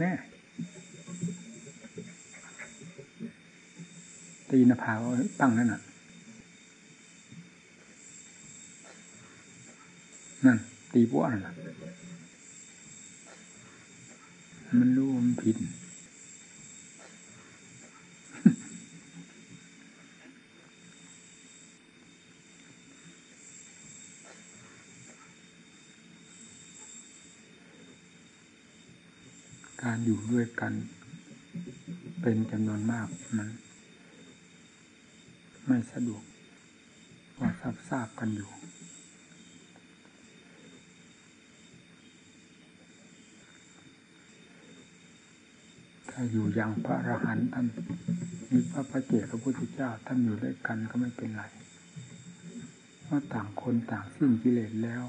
แน่ตีนภาตั้งนั่นน่ะ นั่น ตีบัวนั่นน่ะมันรู้มันผิด อยู่ด้วยกัน เป็นจำนวนมากนั้นไม่สะดวกว่าทราบทราบกันอยู่ ถ้าอยู่อย่างพระอรหันต์ท่านมีพระพระเจ้าพระพุทธเจ้าท่านอยู่ด้วยกันก็ไม่เป็นไรเพราะต่างคนต่างสิ้นกิเลสแล้ว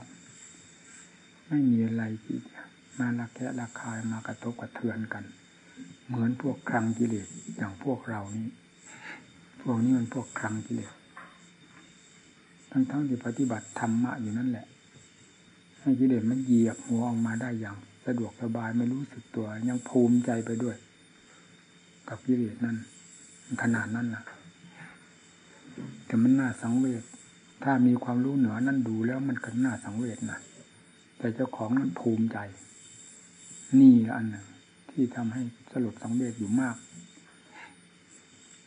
ไม่มีอะไรที่จะ มาละแคะละคายมากระทบกระเทือนกัน เหมือนพวกครังกิเลสอย่างพวกเรานี้ พวกนี้มันพวกครังกิเลสทั้งๆทที่ปฏิบัติธรรมะอยู่นั่นแหละให้กิเลสมันเหยียบหัวออกมาได้อย่างสะดวกสบายไม่รู้สึกตัว ยังภูมิใจไปด้วย กับกิเลสนั้นขนาดนั้นล่ะแต่มันน่าสังเวชถ้ามีความรู้เหนือนั่นดูแล้วมันก็น่าสังเวชนะแต่เจ้าของนั้นภูมิใจ นี่อันหนึ่งที่ทำให้สลดสังเวชอยู่มาก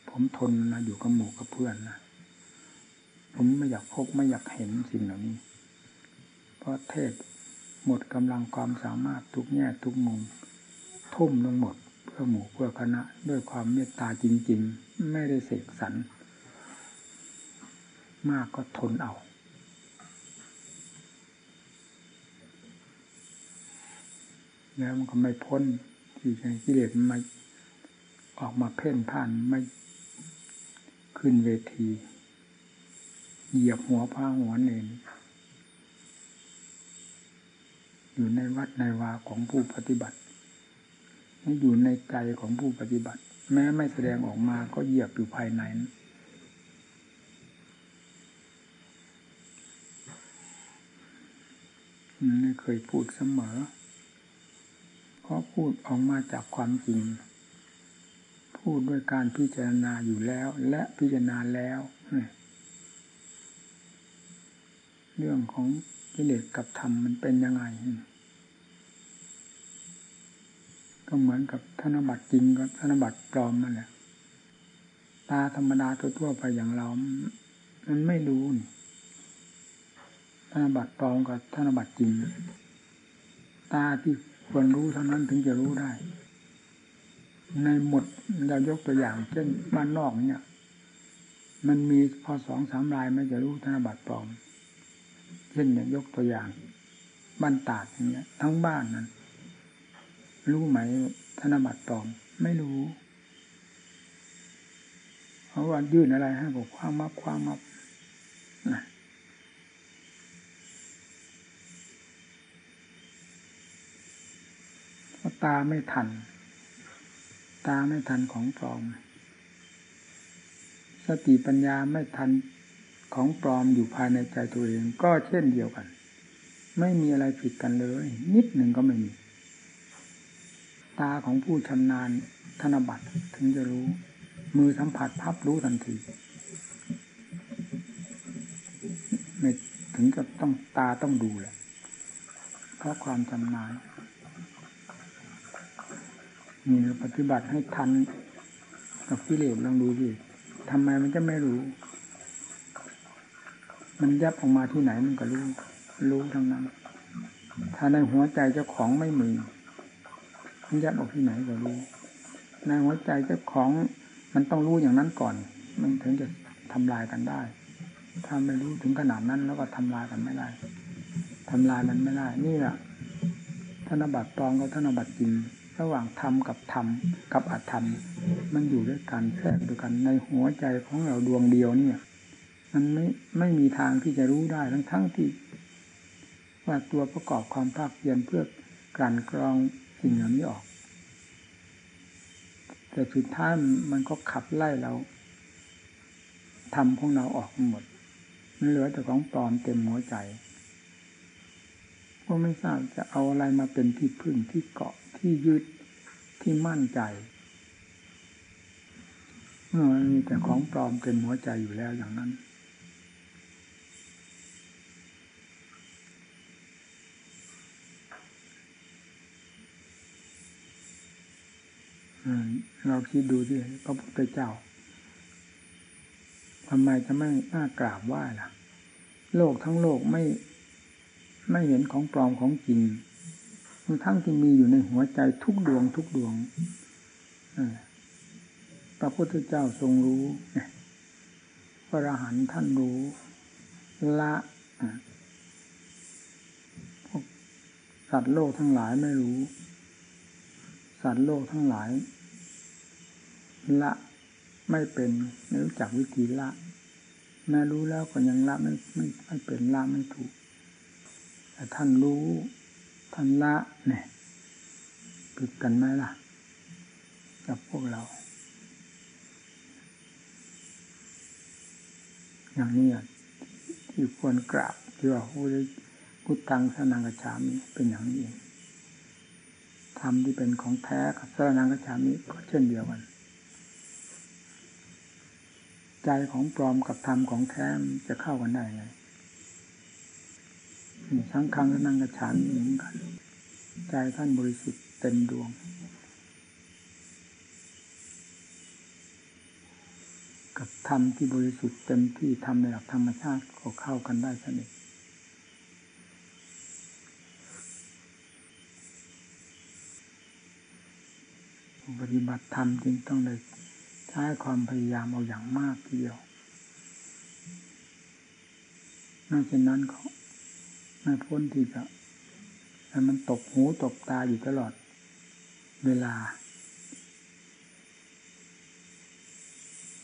ผมทนนะอยู่กับหมู่กับเพื่อนนะผมไม่อยากพบไม่อยากเห็นสิ่งเหล่านี้ เพราะเทศหมดกำลังความสามารถทุกแง่ทุกมุมทุ่มลงหมดเพื่อหมู่เพื่อคณะ ด้วยความเมตตาจริง ๆ ไม่ได้เสกสรรมากก็ทนเอา แล้วมันก็ไม่พ้นที่จะกิเลสมันมาออกมาเพ่นพ่านไม่ขึ้นเวที เหยียบหัวผ้าหัวเนนอยู่ในวัดในวาของผู้ปฏิบัติอยู่ในใจของผู้ปฏิบัติ แม้ไม่แสดงออกมาก็เหยียบอยู่ภายในนี่เคยพูดเสมอ ราะพูดออกมาจากความจริง พูดด้วยการพิจารณาอยู่แล้ว และพิจารณาแล้ว เรื่องของกิเลสกับธรรมมันเป็นยังไง ก็เหมือนกับธนบัตรจริงกับธนบัตรปลอมนั่นแหละ ตาธรรมดาทั่วไปอย่างเรา มันไม่รู้ธนบัตรปลอมกับธนบัตรจริง ตาที่ ควรรู้เท่านั้นถึงจะรู้ได้ ในหมดเรายกตัวอย่าง เช่นบ้านนอกเนี่ย มันมีพอสองสามรายไม่จะรู้ธนบัตรปลอม เช่นอย่างยกตัวอย่าง บ้านตาดอย่างเงี้ย ทั้งบ้านนั้น รู้ไหมธนบัตรปลอม ไม่รู้ เพราะว่ายื่นอะไรให้บอกความมับความมับนะ ตาไม่ทัน ตาไม่ทันของปลอม สติปัญญาไม่ทันของปลอมอยู่ภายในใจตัวเอง ก็เช่นเดียวกัน ไม่มีอะไรผิดกันเลย นิดหนึ่งก็ไม่มี ตาของผู้ชำนาญธนบัตรถึงจะรู้ มือสัมผัสพับรู้ทันทีไม่ถึงกับต้องตาต้องดูแหละเพราะความชำนาญ นี่ปฏิบัติให้ทันกับกิเลสลองดูดิทำไมมันจะไม่รู้ มันยับออกมาที่ไหนมันก็รู้ รู้ทั้งนั้น ถ้าในหัวใจเจ้าของไม่มีมันยับออกที่ไหนก็รู้ ในหัวใจเจ้าของมันต้องรู้อย่างนั้นก่อน มันถึงจะทำลายกันได้ ถ้าไม่รู้ถึงขนาดนั้นแล้วก็ทำลายกันไม่ได้ทำลายมันไม่ได้ นี่แหละธนบัตรปลอมกับธนบัตรจริง ระหว่างธรรมกับธรรมกับอธรรม มันอยู่ด้วยกันแทรกด้วยกันในหัวใจของเราดวงเดียวเนี่ย มันไม่ไม่มีทางที่จะรู้ได้ทั้งทั้งที่ ว่าตัวประกอบความภาคเพียรเพื่อกลั่นกรองสิ่งเหล่านี้ออก แต่สุดท้ายมันก็ขับไล่เราทำของเราออกหมดมันเหลือแต่ของปลอมเต็มหัวใจก็ไม่ทราบจะเอาอะไรมาเป็นที่พึ่งที่เกาะ ที่ยึดที่มั่นใจมันมีแต่ของปลอมเต็มหัวใจอยู่แล้วอย่างนั้น เราคิดดูที่พระพุทธเจ้าทำไมจะไม่น่ากราบไหว้ล่ะ โลกทั้งโลกไม่ไม่เห็นของปลอมของจริง ทั้งที่มีอยู่ในหัวใจทุกดวงทุกดวงพระพุทธเจ้าทรงรู้ พระอรหันต์ท่านรู้ ละสัตว์โลกทั้งหลายไม่รู้ สัตว์โลกทั้งหลาย ละไม่เป็นไม่รู้จักวิธีละแม้รู้แล้วก็ยังละไม่ไม่ไม่เป็นละไม่ถูก แต่ท่านรู้ ท่านละเนี่ยผิดกันไหมล่ะ กับพวกเรา อย่างนี้ที่ควรกราบที่ว่าพูดพุทธังสนังกระฉามิเป็นอย่างนี้เองธรรมที่เป็นของแท้กับสนังกระฉามิก็เช่นเดียวกัน ใจของปลอมกับธรรมของแท้จะเข้ากันได้ไง สังฆังและนั่งกระฉานเหมือนกันใจท่านบริสุทธิ์เต็มดวง กับธรรมที่บริสุทธิ์เต็มที่ทำในหลักธรรมชาติก็เข้ากันได้สนิทปฏิบัติธรรมจึงต้องเลยใช้ความพยายามเอาอย่างมากทีเดียวนอกจากนั้นเขา ไม่พ้นที่จะให้มันตบหูตบตาอยู่ตลอด เวลา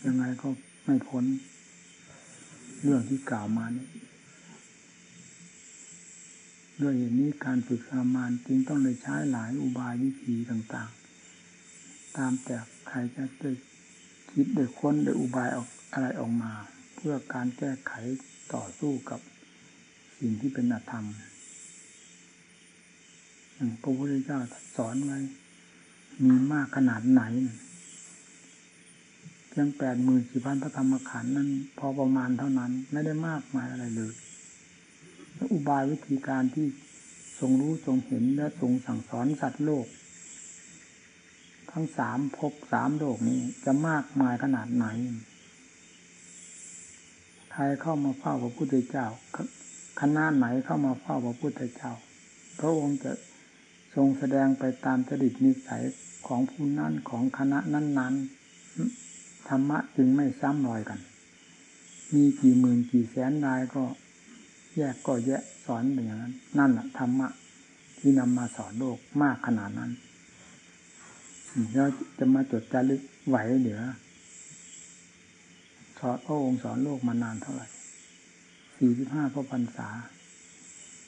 ยังไงก็ไม่พ้น เรื่องที่กล่าวมานี้ด้วยเหตุนี้การฝึกสามานจึงต้องเลยใช้หลายอุบายวิธีต่างๆ ตามแต่ใครจะได้คิดได้ค้นได้อุบายออกอะไรออกมา เพื่อการแก้ไขต่อสู้กับ สิ่งที่เป็นอธรรมอย่างพระพุทธเจ้าสอนไว้ มีมากขนาดไหนเพียงแปดหมื่นสี่พันพระธรรมขันธ์นั้น พอประมาณเท่านั้น ไม่ได้มากมายอะไรเลยอุบายวิธีการที่ทรงรู้ทรงเห็นและทรงสั่งสอนสัตว์โลก ทั้งสามภพสามโลกนี้จะมากมายขนาดไหนใครเข้ามาเฝ้าพระพุทธเจ้า คณะไหนเข้ามาเฝ้าพระพุทธเจ้า พระองค์จะทรงแสดงไปตามจริตนิสัยของผู้นั้นของคณะนั้นๆธรรมะจึงไม่ซ้ำรอยกัน มีกี่หมื่นกี่แสนรายก็แยกก็แยกสอนอย่างนั้น นั่นแหละธรรมะที่นำมาสอนโลกมากขนาดนั้นแล้วจะมาจดจารึกไหวเหลือสอนพระองค์สอนโลกมานานเท่าไหร่ สี่สิบห้าพระพรรษา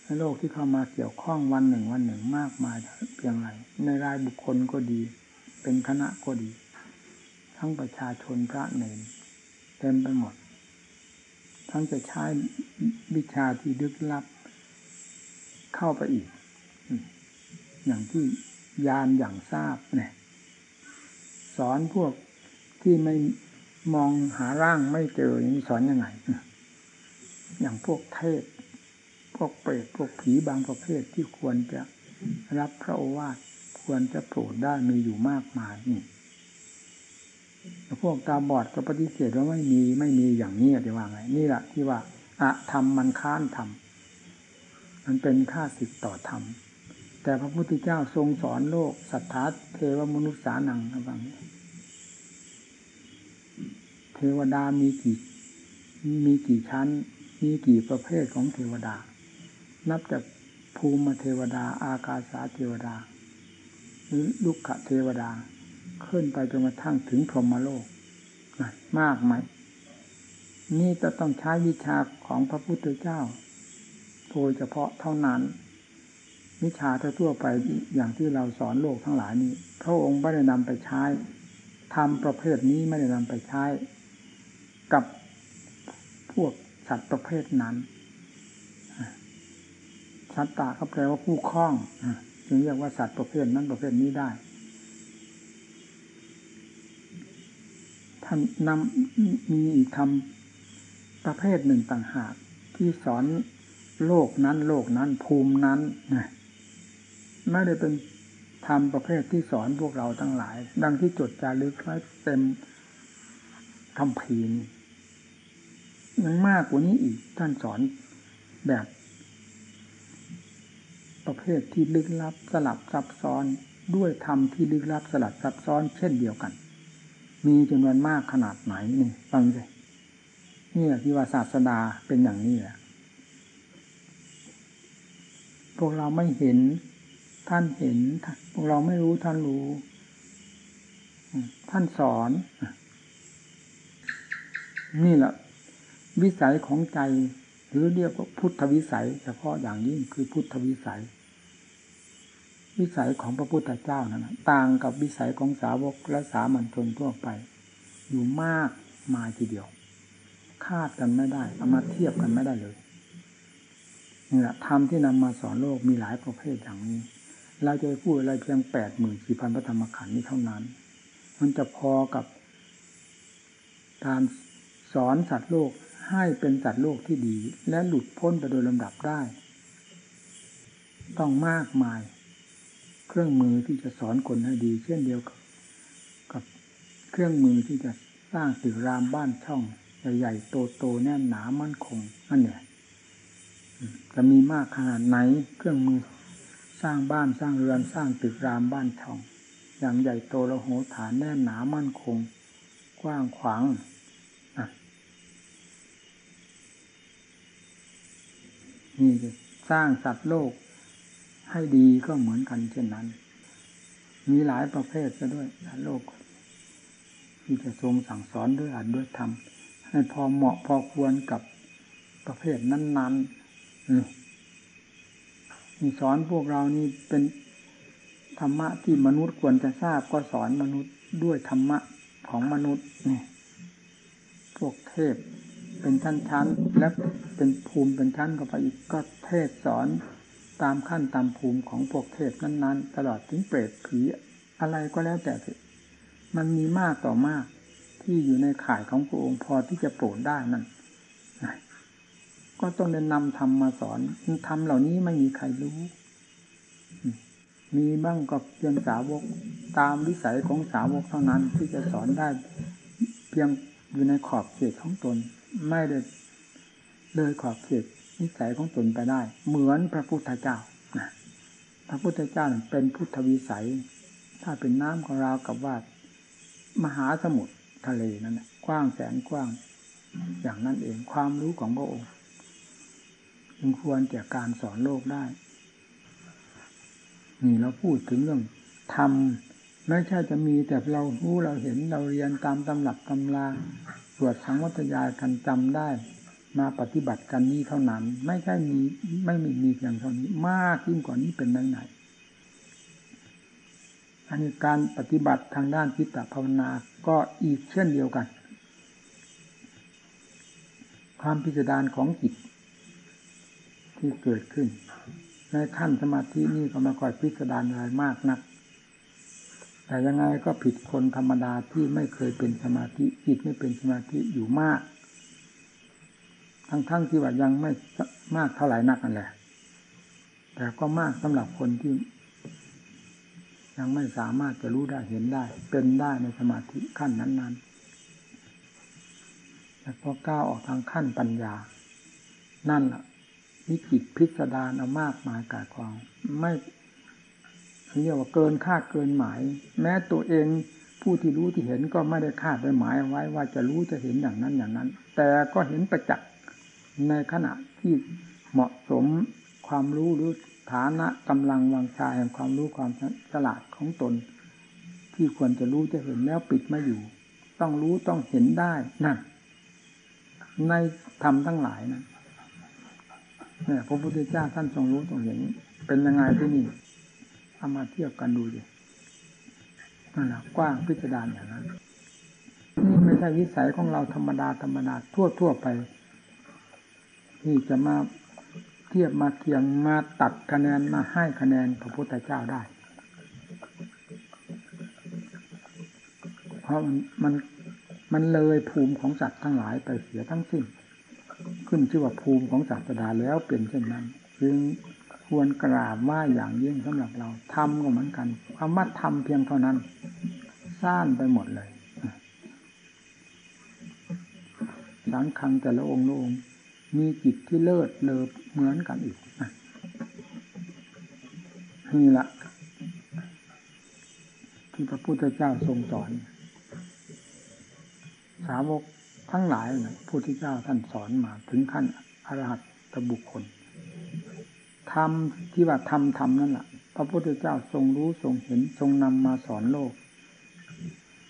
ในโลกที่เข้ามาเกี่ยวข้องวันหนึ่งวันหนึ่งมากมายเพียงไรในรายบุคคลก็ดี เป็นคณะก็ดี ทั้งประชาชนพระเนรเต็มไปหมด ทั้งจะใช้วิชาที่ลึกลับ เข้าไปอีก อย่างที่ยานอย่างทราบเนี่ยสอนพวกที่ไม่มองหาร่างไม่เจออย่างนี้สอนยังไง อย่างพวกเทพพวกเปรตพวกผีบางประเภทที่ควรจะรับพระโอวาทควรจะโปรดได้มีอยู่มากมายนี่พวกตาบอดก็ปฏิเสธว่าไม่มีไม่มีอย่างนี้จะว่าไง นี่แหละที่ว่าอะธรรมมันค้านธรรมมันเป็นค่าสิทธิ์ต่อธรรมแต่พระพุทธเจ้าทรงสอนโลกสัทธาเทวมนุษย์สานังนะบางเทวดามีกี่มีกี่ชั้น มีกี่ประเภทของเทวดา นับจากภูมิเทวดา อากาสาเทวดาหรือลุกขเทวดา ขึ้นไปจนกระทั่งถึงพรหมโลกมากไหม นี่จะต้องใช้วิชาของพระพุทธเจ้าโดยเฉพาะเท่านั้น วิชาทั่วไปอย่างที่เราสอนโลกทั้งหลายนี้พระองค์ไม่ได้นำไปใช้ทำประเภทนี้ไม่ได้นำไปใช้ กับพวก สัตว์ประเภทนั้นสัตตาก็แปลว่าผู้คล้องจึงเรียกว่าสัตว์ประเภทนั้นประเภทนี้ได้ ท่านนำมีอีกคำประเภทหนึ่งต่างหาก ที่สอนโลกนั้น โลกนั้นภูมินั้นไม่ได้เป็นธรรมประเภทที่สอนพวกเราทั้งหลาย ดังที่จดจารึกไว้เต็มคำพีนี้ ยังมากกว่านี้อีกท่านสอนแบบ ประเภทที่ลึกลับสลับซับซ้อนด้วยธรรมที่ลึกลับสลับซับซ้อนเช่นเดียวกัน มีจำนวนมากขนาดไหนนี่ฟังสินี่แหละที่ว่าศาสดาเป็นอย่างนี้แหละพวกเราไม่เห็นท่านเห็นพวกเราไม่รู้ท่านรู้ ท่านสอน นี่แหละ วิสัยของใจ หรือเรียกว่าพุทธวิสัย เฉพาะอย่างยิ่งคือพุทธวิสัย วิสัยของพระพุทธเจ้านั้นต่างกับวิสัยของสาวกและสามัญชนทั่วไป อยู่มากมาทีเดียว คาดกันไม่ได้เอามาเทียบกันไม่ได้เลยนี่แหละธรรมที่นำมาสอนโลกมีหลายประเภทอย่างนี้ เราจะพูดอะไรเพียงแปดหมื่นสี่พันพระธรรมขันธ์นี้เท่านั้น มันจะพอกับการสอนสัตว์โลก ให้เป็นสัตว์โลกที่ดี และหลุดพ้นไปโดยลำดับได้ ต้องมากมาย เครื่องมือที่จะสอนคนให้ดี เช่นเดียวกับกับเครื่องมือที่จะสร้างตึกรามบ้านช่องใหญ่ๆโตๆแน่นหนามั่นคงนั่นเนี่ยจะมีมากขนาดไหนเครื่องมือสร้างบ้านสร้างเรือนสร้างตึกรามบ้านช่อง อย่างใหญ่โตและโหฐานแน่นหนามั่นคง กว้างขวาง นี่สร้างสัตว์โลกให้ดีก็เหมือนกันเช่นนั้น มีหลายประเภทซะด้วยสัตว์โลก ที่จะทรงสั่งสอนด้วยอัดด้วยธรรมให้พอเหมาะพอควรกับประเภทนั้นๆนี่สอนพวกเรานี่เป็นธรรมะที่มนุษย์ควรจะทราบก็สอนมนุษย์ด้วยธรรมะของมนุษย์นี่พวกเทพ เป็นชั้นๆ และเป็นภูมิเป็นชั้นก็ไปอีกก็เทศสอนตามขั้นตามภูมิของพวกเทพนั้น ๆ ตลอดถึงเปรตผีอะไรก็แล้วแต่มันมีมากต่อมาก ที่อยู่ในข่ายของพระองค์พอที่จะโปรดได้นั่นก็ต้องเดินนำธรรมมาสอนธรรมเหล่านี้ไม่มีใครรู้ มีบ้างก็เพียงสาวกตามวิสัยของสาวกเท่านั้นที่จะสอนได้เพียงอยู่ในขอบเขตของตน ไม่ได้เลยขอบเขตนิสัยของตนไปได้ เหมือนพระพุทธเจ้านะพระพุทธเจ้าเป็นพุทธวิสัย ถ้าเป็นน้ำของเรากับว่ามหาสมุทรทะเลนั่นกว้างแสนกว้าง อย่างนั้นเองความรู้ของพระองค์จึงควรแก่การสอนโลกได้นี่เราพูดถึงเรื่องทำไม่ใช่จะมีแต่เรารู้เราเห็นเราเรียนตามตำหลับตำรา สวดสังวัตยายกันจำได้ มาปฏิบัติกันนี้เท่านั้น ไม่ใช่มีไม่มีมีเพียงเท่านี้ มากยิ่งกว่านี้เป็นไหนไหนอันนี้การปฏิบัติทางด้านพิตภาวนาก็อีกเช่นเดียวกัน ความพิจารณาของจิตที่เกิดขึ้น ในขั้นสมาธินี่ก็ไม่ค่อยพิสดารอะไรมากนัก แต่ยังไงก็ผิดคนธรรมดาที่ไม่เคยเป็นสมาธิจิตไม่เป็นสมาธิอยู่มาก ทั้งๆทที่ว่ายังไม่มากเท่าไหร่นักนั่นแหละ แต่ก็มากสำหรับคนที่ ยังไม่สามารถจะรู้ได้เห็นได้ เป็นได้ในสมาธิขั้นนั้นๆแต่พอก้าวออกทางขั้นปัญญา นั่นแหละวิจิตพิสดารเอามากมายกายกองไม่ เรียกว่าเกินคาดเกินหมาย แม้ตัวเองผู้ที่รู้ที่เห็นก็ไม่ได้คาดได้หมายไว้ว่าจะรู้จะเห็นอย่างนั้นอย่างนั้น แต่ก็เห็นประจักษ์ในขณะที่เหมาะสมความรู้หรือฐานะกำลังวังชาแห่งความรู้ความฉลาดของตน ที่ควรจะรู้จะเห็นแล้วปิดไม่อยู่ ต้องรู้ต้องเห็นได้นั่นในธรรมทั้งหลายนะเนี่ยพระพุทธเจ้าท่านทรงรู้ทรงเห็นเป็นยังไงที่นี่ เอามาเทียบกันดูดินั่นแหละกว้างพิจารณาอย่างนั้นนี่ไม่ใช่วิสัยของเราธรรมดาธรรมดาทั่วทั่วไป ที่จะมาเทียบมาเคียงมาตัดคะแนนมาให้คะแนนพระพุทธเจ้าได้ เพราะมันมันมันเลยภูมิของสัตว์ทั้งหลายไปเสียทั้งสิ้น ขึ้นชื่อว่าภูมิของศาสดาแล้วเป็นเช่นนั้น จึง ควรกราบว่าอย่างยิ่งสำหรับเราทำก็เหมือนกันความมัดทำเพียงเท่านั้นซ่านไปหมดเลย สังคังแต่ละองค์ละองค์มีจิตที่เลิศเลอเหมือนกันอีกนี่ละที่พระพุทธเจ้าทรงสอน สาวกทั้งหลายนะพุทธเจ้าท่านสอนมาถึงขั้นอรหัตบุคคล ทำที่ว่าทำทำนั่นแหละพระพุทธเจ้าทรงรู้ทรงเห็นทรงนำมาสอนโลก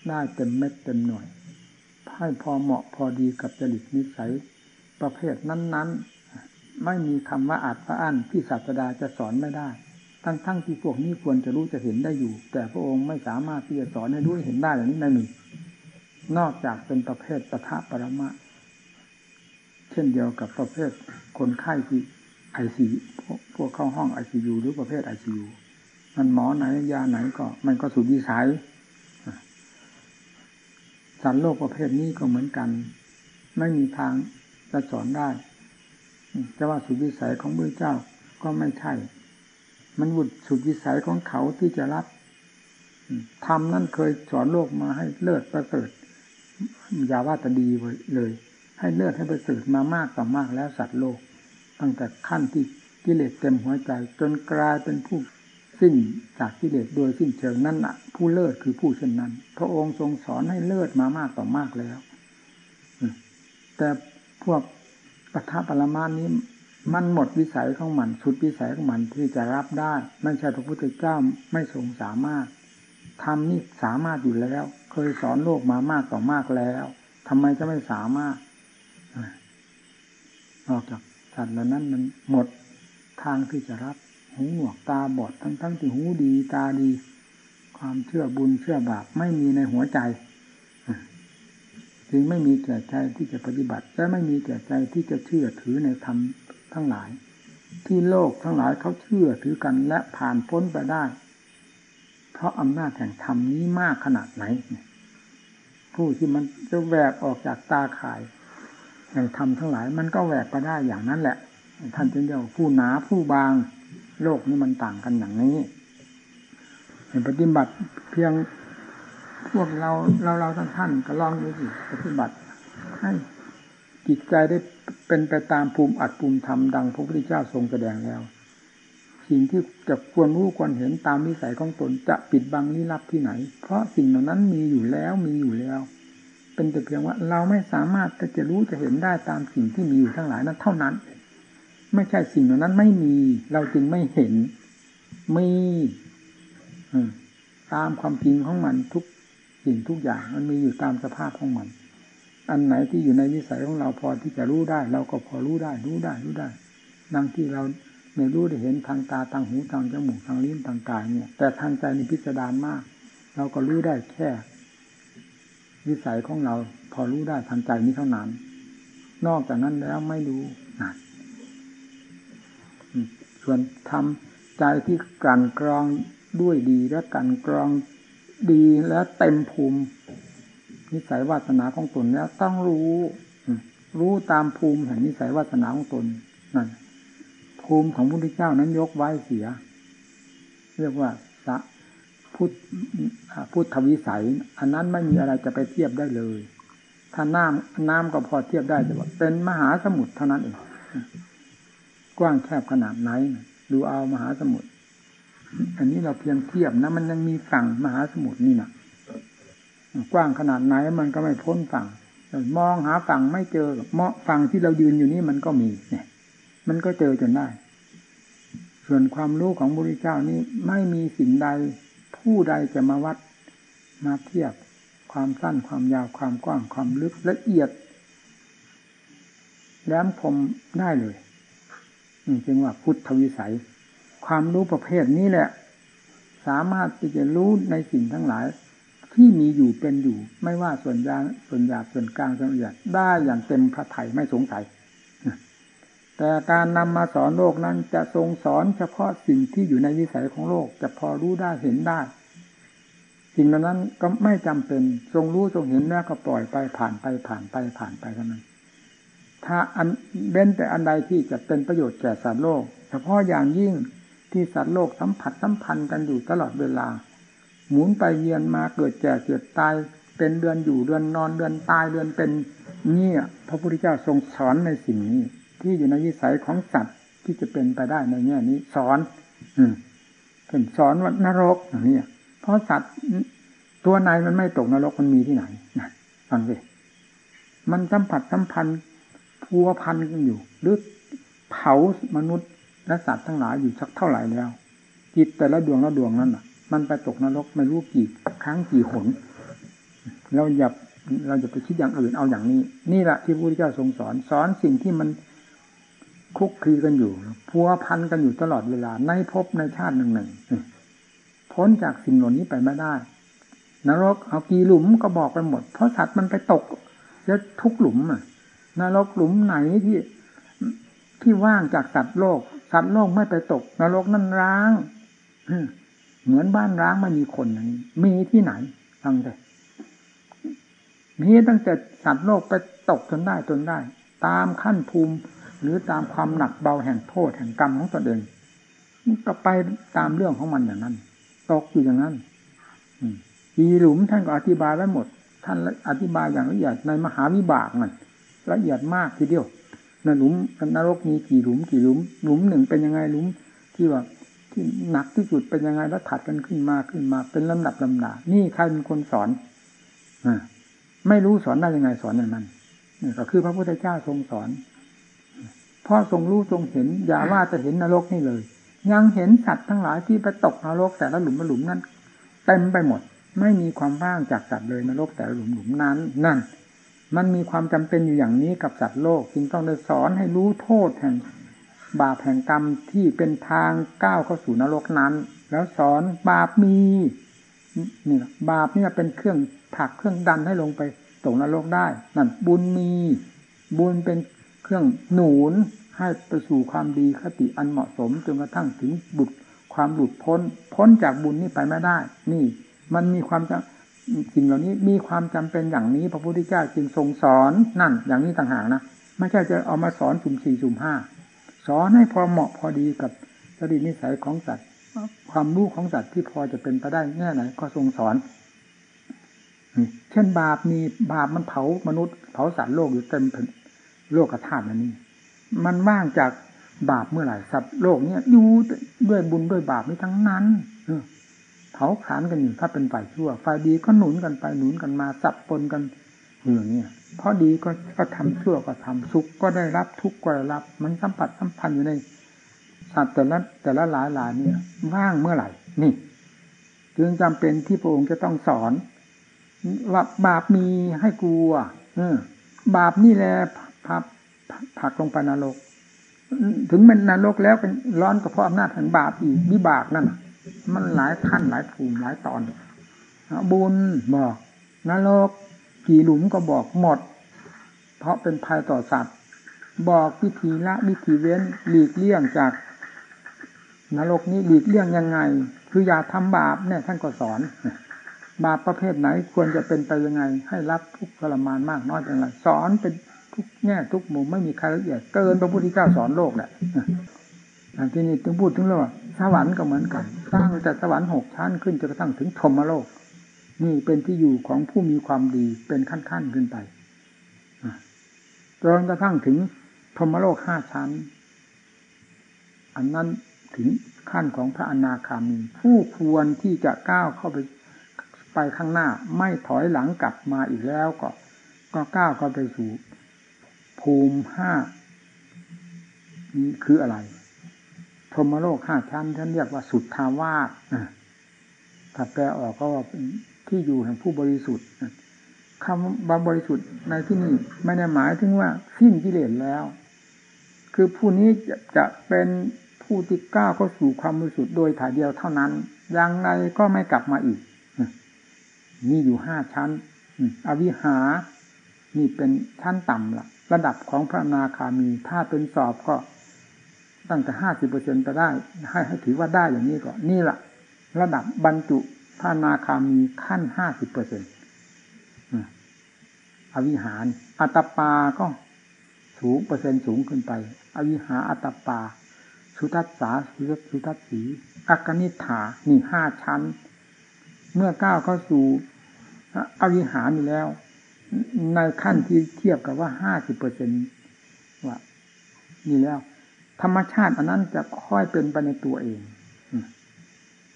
ได้เต็มเม็ดเต็มหน่วยให้พอเหมาะพอดีกับจริตนิสัยประเภทนั้นๆ ไม่มีคำว่าอาจพระอั้นที่ศาสดาจะสอนไม่ได้ ทั้งๆที่พวกนี้ควรจะรู้จะเห็นได้อยู่ แต่พระองค์ไม่สามารถที่จะสอนให้รู้เห็นได้อย่างนี้ไม่มีนอกจากเป็นประเภทปะทะปรมะ เช่นเดียวกับประเภทคนไข้ที่ ซีพวกเข้าห้องไอซียูหรือประเภทไอซียูมันหมอไหนยาไหนก็ มันก็สุดวิสัยสัตว์โลกประเภทนี้ก็เหมือนกัน ไม่มีทางจะสอนได้จะว่าสุดวิสัยของพระเจ้าก็ไม่ใช่ มันบุดสุดวิสัยของเขาที่จะรับทำนั่นเคยสอนโลกมาให้เลิศประเสริฐอย่าว่าแต่ดีเลย ให้เลิศให้ประเสริฐมามากต่อมากแล้วสัตว์โลก ตั้งแต่ขั้นที่กิเลสเต็มหัวใจ จนกลายเป็นผู้สิ้นจากกิเลสโดยสิ้นเชิงนั่นอะ ผู้เลิศคือผู้เช่นนั้น พระองค์ทรงสอนให้เลิศมามากต่อมากแล้วแต่พวกปัทปรมานี้มันหมดวิสัยของมันสุดวิสัยของมันที่จะรับได้ไม่ใช่พระพุทธเจ้าไม่ทรงสามารถทำนี่สามารถอยู่แล้ว เคยสอนโลกมามากต่อมากแล้วทำไมจะไม่สามารถนอกจาก สัตว์เหล่านั้นมันหมดทางที่จะรับ หูหนวกตาบอดทั้งทั้งที่หูดีตาดี ความเชื่อบุญเชื่อบาปไม่มีในหัวใจจึงไม่มีแก่ใจที่จะปฏิบัติและไม่มีแก่ใจที่จะเชื่อถือในธรรมทั้งหลาย ที่โลกทั้งหลายเขาเชื่อถือกันและผ่านพ้นไปได้ เพราะอำนาจแห่งธรรมนี้มากขนาดไหน ผู้ที่มันจะแหวกออกจากตาข่าย แห่งธรรมทั้งหลาย มันก็แหวกไปได้อย่างนั้นแหละ ท่านจึงเรียกผู้หนาผู้บาง โลกนี้มันต่างกันอย่างนี้ปฏิบัติเพียงพวกเราเราเราท่านท่านก็ลองดูสิปฏิบัติ ให้จิตใจได้เป็นไปตามภูมิอัดภูมิธรรมดังพระพุทธเจ้าทรงแสดงแล้ว สิ่งที่จะควรรู้ควรเห็นตามวิสัยของตนจะปิดบังลี้ลับที่ไหน เพราะสิ่งเหล่านั้นมีอยู่แล้วมีอยู่แล้ว เป็นแต่เพียงว่า เราไม่สามารถจะรู้จะเห็นได้ตามสิ่งที่มีอยู่ทั้งหลายนั้นเท่านั้น ไม่ใช่สิ่งเหล่านั้นไม่มี เราจึงไม่เห็นมีตามความจริงของมันทุกสิ่งทุกอย่างมันมีอยู่ตามสภาพของมัน อันไหนที่อยู่ในวิสัยของเราพอที่จะรู้ได้ เราก็พอรู้ได้รู้ได้รู้ได้ ดังที่เราไม่รู้ได้เห็นทางตาทางหูทางจมูกทางลิ้นทางกายเนี่ย แต่ทางใจนี่พิสดารมาก เราก็รู้ได้แค่ วิสัยของเราพอรู้ได้ทางใจนี้เท่านั้น นอกจากนั้นแล้วไม่รู้นะส่วนทำใจที่กันกรองด้วยดีและกันกรองดีและเต็มภูมิ นิสัยวาสนาของตนแล้วต้องรู้รู้ตามภูมิแห่งนิสัยวาสนาของตนนั่นภูมิของพระพุทธเจ้านั้นยกไว้เสีย เรียกว่าสะ พุทธพุทธวิสัย อันนั้นไม่มีอะไรจะไปเทียบได้เลย ถ้าน้ำน้ำก็พอเทียบได้แต่ว่าเป็นมหาสมุทรเท่านั้นเองกว้างแคบขนาดไหน ดูเอามหาสมุทรอันนี้เราเพียงเทียบนะมันยังมีฝั่งมหาสมุทรนี่นะกว้างขนาดไหนมันก็ไม่พ้นฝั่งมองหาฝั่งไม่เจอเมาะฝั่งที่เรายืนอยู่นี่มันก็มีเนี่ย มันก็เจอจนได้ ส่วนความรู้ของบุริเจ้านี่ไม่มีสิ่งใด ผู้ใดจะมาวัดมาเทียบความสั้นความยาวความกว้างความลึกละเอียดแหลมคมได้เลยจึงว่าพุทธวิสัย ความรู้ประเภทนี้แหละ สามารถที่จะรู้ในสิ่งทั้งหลาย ที่มีอยู่เป็นอยู่ ไม่ว่าส่วนยาส่วนหยาบส่วนกลางส่วนละเอียดได้อย่างเต็มพระไถ่ไม่สงสัย แต่การนำมาสอนโลกนั้นจะทรงสอนเฉพาะสิ่งที่อยู่ในวิสัยของโลกจะพอรู้ได้เห็นได้สิ่งนั้นก็ไม่จำเป็นทรงรู้ทรงเห็นแล้วก็ปล่อยไปผ่านไปผ่านไปผ่านไปเท่านั้นถ้าอันเว้นแต่อันใดที่จะเป็นประโยชน์แก่สัตว์โลก เฉพาะอย่างยิ่งที่สัตว์โลกสัมผัสสัมพันธ์กันอยู่ตลอดเวลา หมุนไปเวียนมาเกิดแก่เกิดตายเป็นเดือนอยู่เดือนนอนเดือนตายเดือนเป็นเนี่ยพระพุทธเจ้าทรงสอนในสิ่งนี้ ที่อยู่ในวิสัยของสัตว์ที่จะเป็นไปได้ในแง่นี้ สอน อืมเป็นสอนว่านรกอย่างนี้เพราะสัตว์ตัวในมันไม่ตกนรกมันมีที่ไหนนะฟังสิมันสัมผัสสัมพันธ์พัวพันกันอยู่หรือเผามนุษย์และสัตว์ทั้งหลายอยู่สักเท่าไหร่แล้ว จิตแต่ละดวงละดวงนั้นอะ มันไปตกนรกไม่รู้กี่ครั้งกี่หนเราอย่าเราจะไปคิดอย่างอื่นเอาอย่างนี้ นี่แหละที่พระพุทธเจ้าทรงสอน สอนสิ่งที่มัน คุกคีกันอยู่พัวพันกันอยู่ตลอดเวลา ในภพในชาติหนึ่งหนึ่งพ้นจากสิ่งเหล่านี้ไปไม่ได้ นรกเอากี่หลุมก็บอกไปหมด เพราะสัตว์มันไปตกจะทุกหลุมอะนรกหลุมไหนที่ที่ว่างจากสัตว์โลก สัตว์โลกไม่ไปตก นรกนั่นร้างเหมือนบ้านร้างไม่มีคนอย่างนี้มีที่ไหนฟังเลยมีตั้งแต่สัตว์โลกไปตกจนได้จนได้ ตามขั้นภูมิ หรือตามความหนักเบาแห่งโทษแห่งกรรมของตนเองก็ไปตามเรื่องของมันอย่างนั้น ตกอยู่อย่างนั้นอีหลุมท่านก็อธิบายไว้หมด ท่านอธิบายอย่างละเอียดในมหาวิบากมันละเอียดมากทีเดียวนหลุมนรกมีกี่หลุมกี่หลุม หลุมหนึ่งเป็นยังไงหลุม ที่ว่าที่หนักที่สุดเป็นยังไงแล้วถัดกันขึ้นมาขึ้นมา เป็นลำดับลำดานี่ใครเป็นคนสอนอ่าไม่รู้สอนได้ยังไงสอนอย่างนั้นนี่ก็คือพระพุทธเจ้าทรงสอน พ่อทรงรู้ทรงเห็น อย่าว่าจะเห็นนรกนี่เลย ยังเห็นสัตว์ทั้งหลายที่ไปตกนรกแต่ละหลุมละหลุมนั้นเต็มไปหมด ไม่มีความว่างจากสัตว์เลยนรกแต่ละหลุมหลุมนั้น นั่น มันมีความจำเป็นอยู่อย่างนี้กับสัตว์โลกจึงต้องได้สอนให้รู้โทษแห่งบาปแห่งกรรมที่เป็นทางก้าวเข้าสู่นรกนั้น แล้วสอนบาปมีนี่บาปนี่เป็นเครื่องผลักเครื่องดันให้ลงไปตกนรกได้ นั่นบุญมี บุญเป็นเครื่องหนุน ให้ไปสู่ความดีคติอันเหมาะสมจนกระทั่งถึงบุตรความหลุดพ้น พ้นจากบุญนี้ไปไม่ได้ นี่ มันมีความจสิ่งเหล่านี้มีความจำเป็นอย่างนี้ พระพุทธเจ้าจึงทรงสอนนั่น อย่างนี้ต่างหากนะไม่ใช่จะเอามาสอนสุ่มสี่สุ่มห้าสอนให้พอเหมาะพอดีกับจริตนิสัยของสัตว์ความรู้ของสัตว์ที่พอจะเป็นไปได้แง่ไหนก็ทรงสอนเช่นบาปมีบาปมันเผามนุษย์ เผาสัตว์โลกอยู่เต็มโลกธาตุนี้ มันว่างจากบาปเมื่อไหร่สัตว์โลกเนี้ยอยู่ด้วยบุญด้วยบาปนี้ทั้งนั้นเผาขานกันอยู่ถ้าเป็นฝ่ายชั่วฝ่ายดีก็หนุนกันไปหนุนกันมาสับปนกันอย่างนี้เพราะดีก็ก็ทำชั่วก็ทำสุขก็ได้รับทุกข์ก็ได้รับ มันสัมผัสสัมพันธ์อยู่ในสัตว์แต่ละแต่ละหลายหลายเนี่ยว่างเมื่อไหร่ นี่ จึงจำเป็นที่พระองค์จะต้องสอนว่าบาปมีให้กลัวเออบาปนี่แหละพับ ผักลงไปนรก ถึงเป็นนรกแล้วเป็นร้อนก็เพราะอำนาจแห่งบาปอีกวิบากนั่นมันหลายขั้นหลายภูมิหลายตอนบุญบอกนรกกี่หลุมก็บอกหมด เพราะเป็นภัยต่อสัตว์ บอกวิธีละวิธีเว้นหลีกเลี่ยงจากนรกนี้หลีกเลี่ยงยังไง คืออย่าทำบาปเนี่ยท่านก็สอน บาปประเภทไหนควรจะเป็นไปยังไง ให้รับทุกข์ทรมานมากน้อยอย่างไรสอนเป็น ทุกแง่ทุกมุมไม่มีใครละเอียดเกินพระพุทธเจ้าสอนโลกแหละที่นี่ถึงพูดถึงเรื่องสวรรค์ก็เหมือนกันสร้างแต่สวรรค์หกชั้นขึ้นจนกระทั่งถึงธรมโลก นี่เป็นที่อยู่ของผู้มีความดีเป็นขั้นๆขึ้นไปจนกระทั่งถึงธรมโลกห้าชั้น อันนั้นถึงขั้นของพระอนาคามี ผู้ควรที่จะก้าวเข้าไปไปข้างหน้า ไม่ถอยหลังกลับมาอีกแล้วก็ ก็ก้าวเข้าไปสู่ ภูมิห้านี่คืออะไรพรมโลกห้าชั้นท่านเรียกว่าสุดทาวาสถ้าแปลออกก็ว่าที่อยู่แห่งผู้บริสุทธิ์คำว่าบริสุทธิ์ในที่นี้ไม่ได้หมายถึงว่าสิ้นกิเลสแล้ว คือผู้นี้จะจะเป็นผู้ที่ก้าวเข้าสู่ความบริสุทธิ์โดยถ่ายเดียวเท่านั้นอย่างไรก็ไม่กลับมาอีกมีอยู่ห้าชั้นอวิหา นี่เป็นชั้นต่ำละ ระดับของพระนาคามี ถ้าเป็นสอบก็ตั้งแต่ห้าสิบเปอร์เซ็นต์ไปได้ ให้ให้ถือว่าได้อย่างนี้ก่อนนี่แหละระดับบรรจุพระนาคามีขั้นห้าสิบเปอร์เซ็นต์อวิหาร อัตปาก็สูงเปอร์เซ็นต์สูงขึ้นไป อวิหาอัตปา สุทัศสาสุทัศสีอักนิฐานี่ห้าชั้น เมื่อก้าวเข้าสู่อวิหารนี่แล้ว ในขั้นที่เทียบกับว่าห้าสิบเปอร์เซ็นว่านี่แล้ว ธรรมชาติอันนั้นจะค่อยเป็นไปในตัวเอง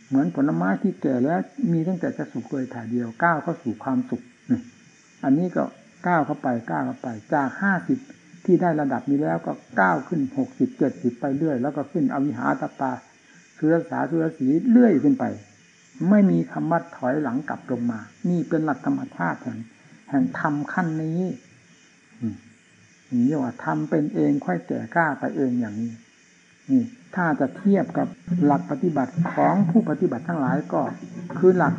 เหมือนผลไม้ที่แก่แล้ว มีตั้งแต่จะสุกเลยถ่ายเดียวก้าวเข้าสู่ความสุขอันนี้ก็ก้าวเข้าไปก้าวเข้าไป จากห้าสิบที่ได้ระดับนี้แล้วก็ก้าวขึ้นหกสิบเจ็ดสิบไปเรื่อย แล้วก็ขึ้นอวิหาตปาสุรสาสุรสีเรื่อยขึ้นไป ไม่มีคำว่าถอยหลังกลับลงมา นี่เป็นหลักธรรมชาติแห่ง แห่งธรรมขั้นนี้นี่ว่าทำเป็นเองค่อยแก่กล้าไปเองอย่างนี้นี่ถ้าจะเทียบกับหลักปฏิบัติของผู้ปฏิบัติทั้งหลายก็ คือหลัก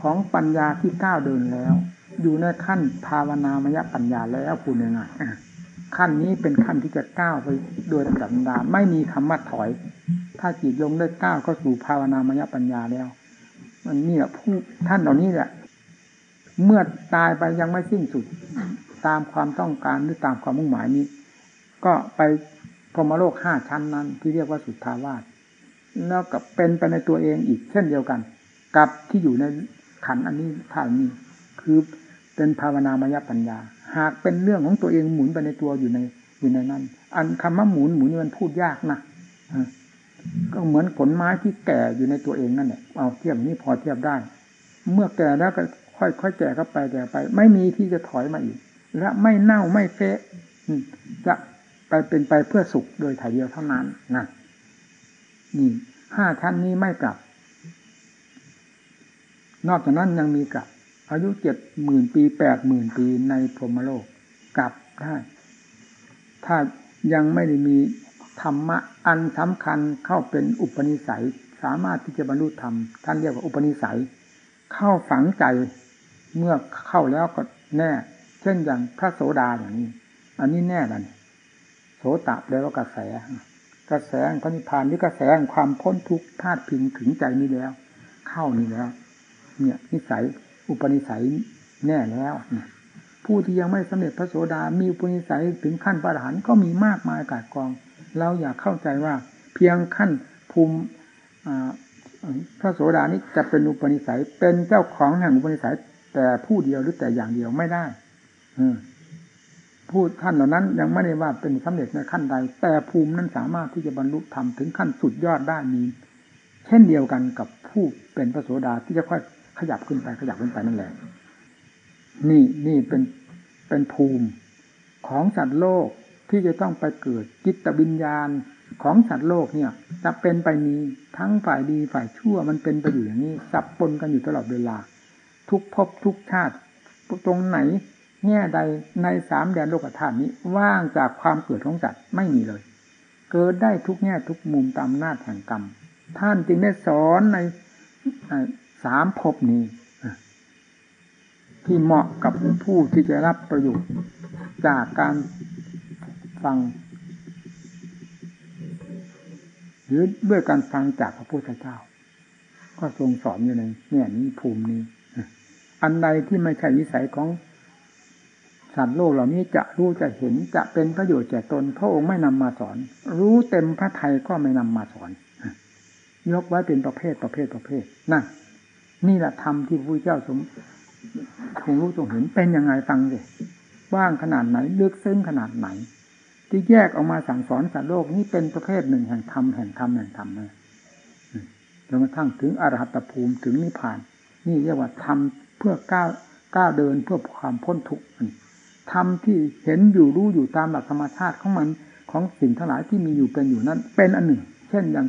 ของปัญญาที่ก้าวเดินแล้ว อยู่ในขั้นภาวนามยปัญญาแล้วพูดง่ายๆขั้นนี้เป็นขั้นที่จะก้าวไปโดยลำดับดาไม่มีคำว่าถอย ถ้าจิตลงได้ก้าวเข้าสู่ภาวนามยปัญญาแล้ว มันนี่แหละผู้ท่านเหล่านี้แหละ เมื่อตายไปยังไม่สิ้นสุดตามความต้องการหรือตามความมุ่งหมายนี้ ก็ไปพรมโลกห้าชั้นนั้น ที่เรียกว่าสุทธาวาสแล้วกับเป็นไปในตัวเองอีกเช่นเดียวกัน กับที่อยู่ในขันอันนี้ท่านี้ คือเป็นภาวนามยปัญญา หากเป็นเรื่องของตัวเองหมุนไปในตัวอยู่ในอยู่ในนั้น อันคำว่าหมุนหมุนนี่มันพูดยากนะก็เหมือนผลไม้ที่แก่อยู่ในตัวเองนั่นแหละเอาเทียบนี้พอเทียบได้ เมื่อแก่แล้วก็ ค่อยๆแก่เข้าไปแก่ไป ไม่มีที่จะถอยมาอีก และไม่เน่าไม่เฟะจะไปเป็นไปเพื่อสุขโดยถ่ายเดียวเท่านั้นนะนี่ห้าชั้นนี้ไม่กลับ นอกจากนั้นยังมีกลับ อายุเจ็ดหมื่นปีแปดหมื่นปีในพรหมโลก กลับได้ถ้ายังไม่ได้มีธรรมะอันสำคัญเข้าเป็นอุปนิสัย สามารถที่จะบรรลุธรรม ท่านเรียกว่าอุปนิสัย เข้าฝังใจ เมื่อเข้าแล้วก็แน่ เช่นอย่างพระโสดาอย่างนี้ อันนี้แน่แล้วโสตะแปลว่ากระแส กระแสพระนิพพานนี่กระแสความพ้นทุกข์ธาตุพิงถึงใจนี้แล้ว เข้านี่แล้ว เนี่ยนิสัยอุปนิสัยแน่แล้วผู้ที่ยังไม่สำเร็จพระโสดา มีอุปนิสัยถึงขั้นพระอรหันต์ก็มีมากมายกาดกอง เราอยากเข้าใจว่าเพียงขั้นภูมิพระโสดานี้จะเป็นอุปนิสัยเป็นเจ้าของแห่งอุปนิสัย แต่ผู้เดียวหรือแต่อย่างเดียวไม่ได้ผู้ท่านเหล่านั้นยังไม่ได้ว่าเป็นสำเร็จในขั้นใด แต่ภูมินั้นสามารถที่จะบรรลุธรรมถึงขั้นสุดยอดได้มีเช่นเดียวกันกับผู้เป็นพระโสดาที่จะค่อยขยับขึ้นไปขยับขึ้นไปนั่นแหละ นี่นี่เป็นเป็นภูมิของสัตว์โลกที่จะต้องไปเกิดจิตวิญญาณของสัตว์โลกเนี่ย จะเป็นไปนี้ทั้งฝ่ายดีฝ่ายชั่วมันเป็นไปอยู่อย่างนี้สับปนกันอยู่ตลอดเวลา ทุกภพทุกชาติ ตรงไหนแง่ใดในสามแดนโลกธาตุนี้ว่างจากความเกิดของสัตว์ไม่มีเลย เกิดได้ทุกแง่ทุกมุมตามหน้าแห่งกรรม ท่านจึงได้สอนในสามภพนี้ที่เหมาะกับผู้ที่จะรับประโยชน์จากการฟัง หรือด้วยการฟังจากพระพุทธเจ้า ก็ทรงสอนอยู่ในแง่นี้ภูมินี้ อันใดที่ไม่ใช่วิสัยของสัตว์โลกเหล่านี้จะรู้จะเห็นจะเป็นประโยชน์แก่ตน พระองค์ไม่นำมาสอน รู้เต็มพระไทยก็ไม่นำมาสอนยกไว้เป็นประเภทประเภทประเภทนั่นนี่แหละธรรมที่พระเจ้าสมคงรู้ทรงเห็นเป็นยังไงฟังสิว่างขนาดไหนลึกซึ้งขนาดไหน ที่แยกออกมาสั่งสอนสัตว์โลกนี้เป็นประเภทหนึ่งแห่งธรรมแห่งธรรมแห่งธรรมเลยจนกระทั่งถึงอรหัตภูมิถึงนิพพาน นี่เรียกว่าธรรม พื่อก้าวก้าวเดินเพื่อความพ้นทุกข์ทำที่เห็นอยู่รู้อยู่ตามหลักธรรมชาติของมันของสิ่งทั้งหลายที่มีอยู่เป็นอยู่นั้น เป็นอันหนึ่ง เช่นอย่าง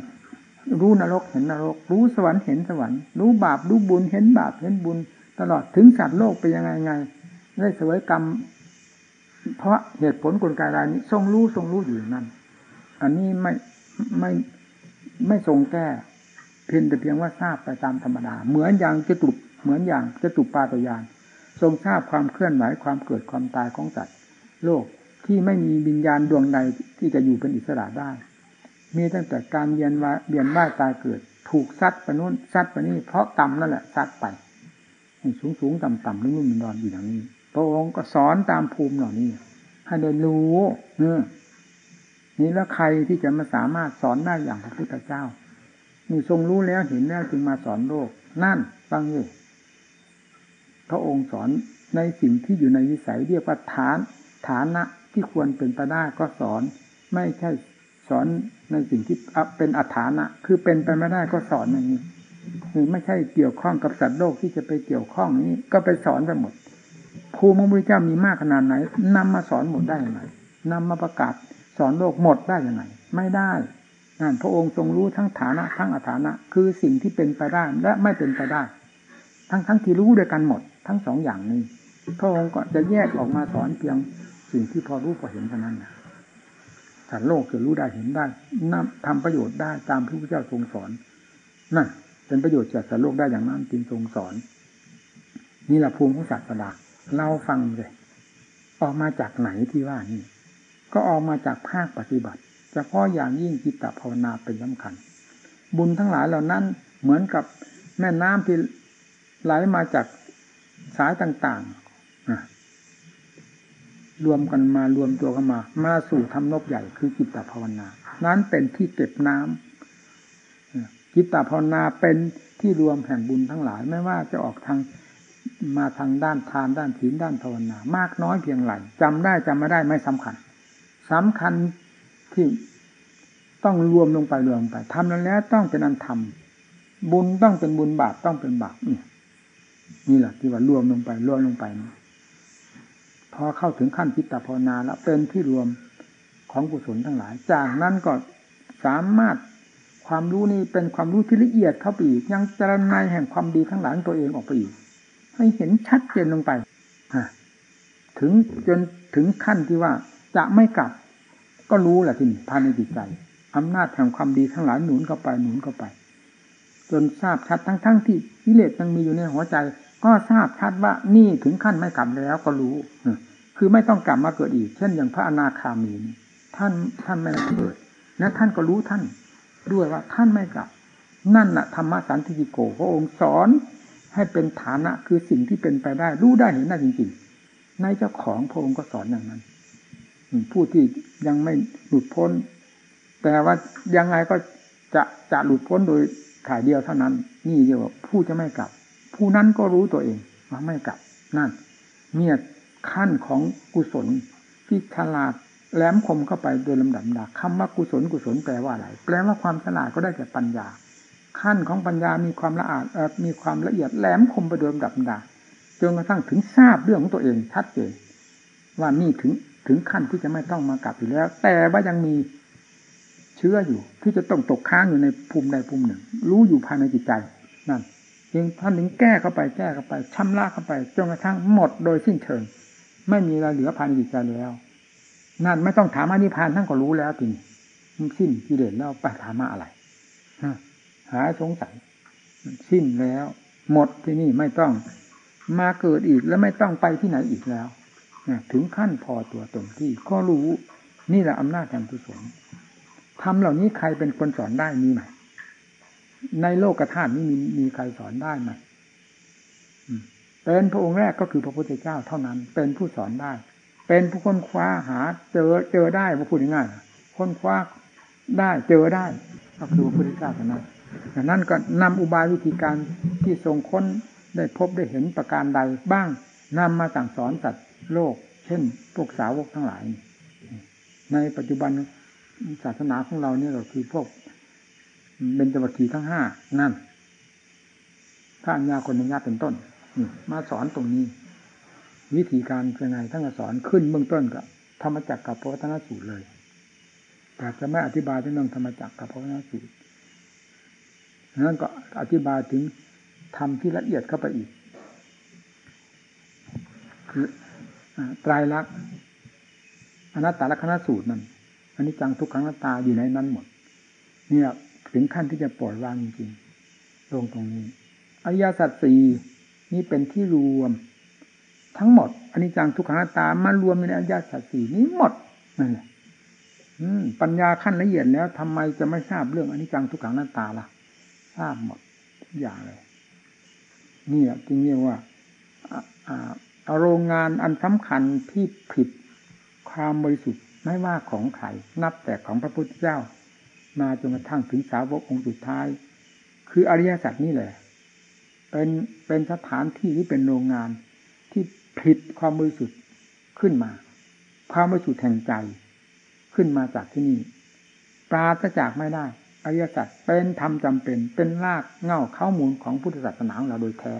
รู้นรกเห็นนรก รู้สวรรค์เห็นสวรรค์รู้บาปรู้บุญเห็นบาปเห็นบุญ ตลอดถึงสัตว์โลกไปยังไงไงได้สวยกรรม เพราะเหตุผลกลไกรายนี้ ทรงรู้ทรงรู้อยู่นั่นอันนี้ไม่ไม่ไม่ทรงแก้ เพียงแต่เพียงว่าทราบไปตามธรรมดา เหมือนอย่างจะตุบ เหมือนอย่างจะตุปาตยาน ทรงทราบความเคลื่อนไหวความเกิดความตายของสัตว์โลกที่ไม่มีวิญญาณดวงใดที่จะอยู่เป็นอิสระได้ มีตั้งแต่การเวียนว่ายเวียนว่ายตายเกิด ถูกซัดไปนู้นซัดไปนี่เพราะกรรมนั่นแหละซัดไปสูงสูงต่ำต่ำนุ่มนุ่มนอนอยู่อย่างนี้พระองค์ก็สอนตามภูมิเหล่านี้ให้ได้รู้เนอนี่แล้วใครที่จะมาสามารถสอนได้อย่างพระพุทธเจ้านี่ทรงรู้แล้วเห็นแล้วจึงมาสอนโลก นั่นฟังเลย พระองค์สอนในสิ่งที่อยู่ในวิสัยเรียกว่าฐานฐานะที่ควรเป็นไปได้ก็สอน ไม่ใช่สอนในสิ่งที่เป็นอัฐานะ คือเป็นไปไม่ได้ก็สอนอย่างนี้คือไม่ใช่เกี่ยวข้องกับสัตว์โลกที่จะไปเกี่ยวข้องนี้ ก็ไปสอนไปหมดครูมงคลเจ้ามีมากขนาดไหนนำมาสอนหมดได้ยังไงนำมาประกาศสอนโลกหมดได้ยังไงไม่ได้นั่นพระองค์ทรงรู้ทั้งฐานะ ทั้งอัฐานะ คือสิ่งที่เป็นไปได้และไม่เป็นไปได้ ทั้งทั้งที่รู้ด้วยกันหมด ทั้งสองอย่างนี้พระองค์ก็จะแยกออกมาสอนเพียงสิ่งที่พอรู้พอเห็นเท่านั้นนะสัตว์โลกจะรู้ได้เห็นได้นำทำประโยชน์ได้ตามที่พระเจ้าทรงสอนนั่นเป็นประโยชน์จากสัตว์โลกได้อย่างนั้นจึงทรงสอน นี่แหละภูมิของศาสดาเราฟังเลยออกมาจากไหนที่ว่านี่ ก็ออกมาจากภาคปฏิบัติเฉพาะอย่างยิ่งจิตตภาวนาเป็นสำคัญ บุญทั้งหลายเหล่านั้นเหมือนกับแม่น้ำที่ ไหลมาจากสายต่างๆรวมกันมารวมตัวกันมา มาสู่ทำนบใหญ่คือจิตตภาวนา นั้นเป็นที่เก็บน้ำจิตตภาวนาเป็นที่รวมแห่งบุญทั้งหลาย ไม่ว่าจะออกทางมาทางด้านทานด้านศีลด้านภาวนามากน้อยเพียงไรจำได้จำไม่ได้ไม่สำคัญสำคัญที่ต้องรวมลงไปรวมไปทำนั้นแล้วต้องเป็นอันทำบุญต้องเป็นบุญบาปต้องเป็นบาปนี่ นี่แหละที่ว่ารวมลงไปรวมลงไปพอเข้าถึงขั้นจิตตภาวนาแล้วเป็นที่รวมของกุศลทั้งหลาย จากนั้นก็สามารถความรู้นี้เป็นความรู้ที่ละเอียดเข้าไปอีกยังจรณายแห่งความดีทั้งหลายตัวเองออกไปอีก ให้เห็นชัดเจนลงไปถึงจนถึงขั้นที่ว่าจะไม่กลับ ก็รู้แหละที่นี่ภายในจิตใจอำนาจแห่งความดีทั้งหลายหนุนเข้าไปหนุนเข้าไป จนทราบชัดทั้งๆทที่กิเลสยังมีอยู่ในหัวใจ ก็ทราบชัดว่านี่ถึงขั้นไม่กลับแล้วก็รู้คือไม่ต้องกลับมาเกิดอีก เช่นอย่างพระอนาคามีท่านท่านไม่เกิดและท่านก็รู้ท่านด้วยว่าท่านไม่กลับ นั่นแหละธรรมสันติโกพระองค์สอนให้เป็นฐานะคือสิ่งที่เป็นไปได้ รู้ได้เห็นได้จริงๆ ในเจ้าของพระองค์ก็สอนอย่างนั้นผู้ที่ยังไม่หลุดพ้น แต่ว่ายังไงก็จะจะหลุดพ้นโดย ถ่ายเดียวเท่านั้น นี่เรียกว่าผู้จะไม่กลับ ผู้นั้นก็รู้ตัวเองว่าไม่กลับนั่นเนี่ยขั้นของกุศลที่ฉลาดแหลมคมเข้าไปโดยลำดับดาคำว่ากุศลกุศลแปลว่าอะไรแปลว่าความฉลาดก็ได้แก่ปัญญา ขั้นของปัญญามีความละอาดมีความละเอียดแหลมคมไปโดยลำดับดาจนกระทั่งถึงทราบเรื่องของตัวเองชัดเจนว่านี่ถึงถึงขั้นที่จะไม่ต้องมากลับอยู่แล้ว แต่ว่ายังมี เชื้ออยู่ ที่จะต้องตกค้างอยู่ในภูมิใดภูมิหนึ่ง รู้อยู่ภายในจิตใจนั่นจึงท่านถึงแก้เข้าไปแก้เข้าไปชำระเข้าไปจนกระทั่งหมดโดยสิ้นเชิงไม่มีอะไรเหลือภายในจิตใจแล้วนั่นไม่ต้องถามอนิพานท่านก็รู้แล้วจริงสิ้นกิเลสแล้วไปถามมาอะไรหาสงสัยสิ้นแล้ว หมดที่นี่ไม่ต้องมาเกิดอีกแล้วไม่ต้องไปที่ไหนอีกแล้วถึงขั้นพอตัวตนที่ก็รู้นี่แหละอำนาจแห่งกุศล ทำเหล่านี้ใครเป็นคนสอนได้มีไหมในโลกธาตุนี้มีมีใครสอนได้ไหมเป็นพระองค์แรกก็คือพระพุทธเจ้าเท่านั้น เป็นผู้สอนได้ เป็นผู้ค้นคว้าหา เจอเจอได้มาพูดง่ายๆค้นคว้าได้เจอได้ ก็คือพระพุทธเจ้าเท่านั้นดังนั้นก็นำอุบายวิธีการที่ทรงค้นได้พบได้เห็นประการใดบ้างนำมาสั่งสอนสัตว์โลก เช่นพวกสาวกทั้งหลาย ในปัจจุบัน ศาสนาของเราเนี่ยก็คือพวกเบญจวัคคีทั้งห้านั่นพระัญญาคนญาเป็นต้นมาสอนตรงนี้ วิธีการยังไงท่านสอนขึ้นเบื้องต้นก็ธรรมจักรกับพระวัฒนสูตรเลยแต่จะไม่อธิบายเรื่องธรรมจักรกับพระวัฒนสูตรนั้นก็อธิบายถึงทำที่ละเอียดเข้าไปอีก คือไตรลักษณ์อนัตตลักษณสูตรนั่น อันนี้จังทุกขังนัตตาอยู่ในนั้นหมดเนี่ยถึงขั้นที่จะปล่อยวางจริงๆลงตรงนี้อริยสัจสี่นี่เป็นที่รวม ทั้งหมดอันนี้จังทุกขังนัตตามารวมในอริยสัจสี่นี้หมดนั่นแหละปัญญาขั้นละเอียดแล้วทำไมจะไม่ทราบเรื่องอนิจจังทุกขังนัตตาล่ะ ทราบหมดทุกอย่างเลยนี่แหละจึงเรียกว่าโรงงานอันสำคัญที่ผิดความบริสุทธิ์ ไม่ว่าของใครนับแต่ของพระพุทธเจ้า มาจนกระทั่งถึงสาวกองค์สุดท้าย คืออริยสัจนี่แหละเป็นเป็นสถานที่ที่เป็นโรงงานที่ผิดความบริสุทธิ์ขึ้นมา ความบริสุทธิ์แห่งใจขึ้นมาจากที่นี่ปราศจากไม่ได้อริยสัจเป็นธรรมจำเป็น เป็นรากเง่าข้ามูลของพุทธศาสนาของเราโดยแท้